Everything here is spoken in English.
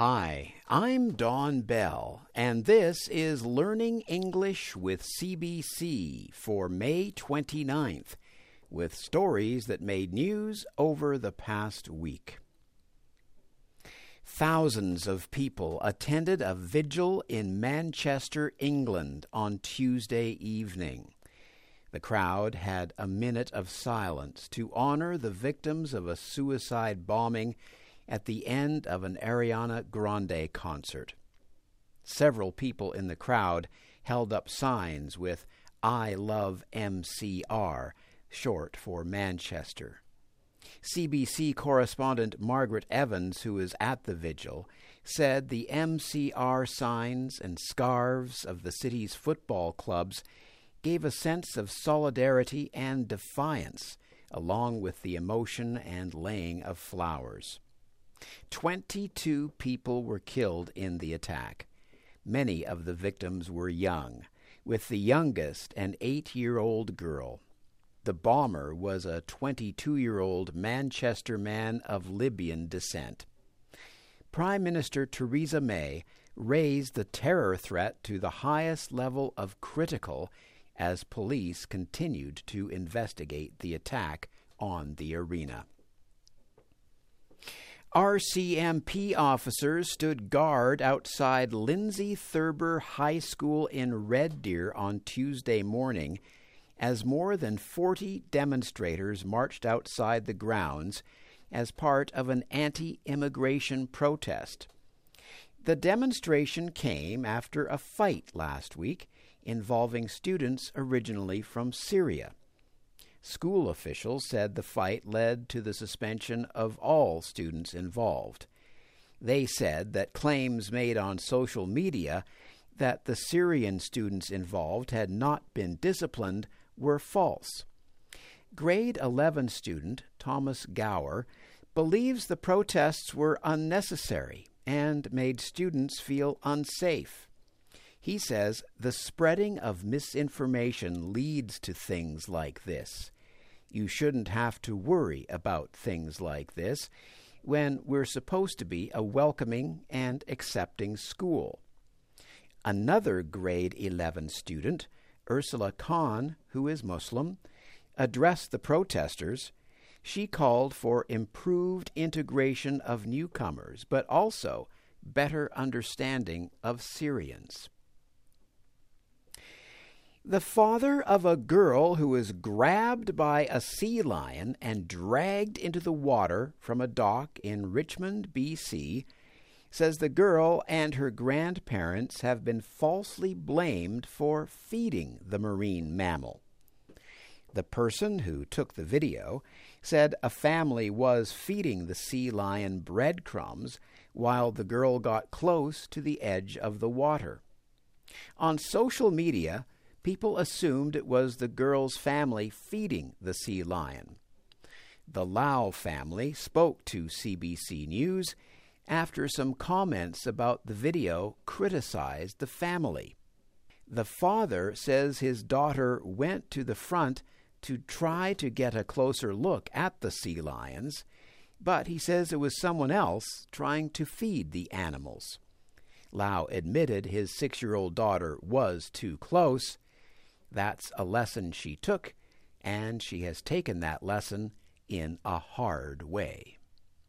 Hi, I'm Don Bell, and this is Learning English with CBC for May 29th, with stories that made news over the past week. Thousands of people attended a vigil in Manchester, England on Tuesday evening. The crowd had a minute of silence to honor the victims of a suicide bombing at the end of an Ariana Grande concert. Several people in the crowd held up signs with I love MCR, short for Manchester. CBC correspondent Margaret Evans, who was at the vigil, said the MCR signs and scarves of the city's football clubs gave a sense of solidarity and defiance, along with the emotion and laying of flowers. 22 people were killed in the attack. Many of the victims were young, with the youngest an eight year old girl. The bomber was a 22 year old Manchester man of Libyan descent. Prime Minister Theresa May raised the terror threat to the highest level of critical as police continued to investigate the attack on the arena. RCMP officers stood guard outside Lindsay Thurber High School in Red Deer on Tuesday morning as more than 40 demonstrators marched outside the grounds as part of an anti immigration protest. The demonstration came after a fight last week involving students originally from Syria. School officials said the fight led to the suspension of all students involved. They said that claims made on social media that the Syrian students involved had not been disciplined were false. Grade 11 student Thomas Gower believes the protests were unnecessary and made students feel unsafe. He says the spreading of misinformation leads to things like this. You shouldn't have to worry about things like this when we're supposed to be a welcoming and accepting school. Another grade 11 student, Ursula Khan, who is Muslim, addressed the protesters. She called for improved integration of newcomers, but also better understanding of Syrians. The father of a girl who was grabbed by a sea lion and dragged into the water from a dock in Richmond, B.C., says the girl and her grandparents have been falsely blamed for feeding the marine mammal. The person who took the video said a family was feeding the sea lion breadcrumbs while the girl got close to the edge of the water. On social media, people assumed it was the girl's family feeding the sea lion. The Lau family spoke to CBC News after some comments about the video criticized the family. The father says his daughter went to the front to try to get a closer look at the sea lions, but he says it was someone else trying to feed the animals. Lau admitted his six year old daughter was too close that's a lesson she took, and she has taken that lesson in a hard way.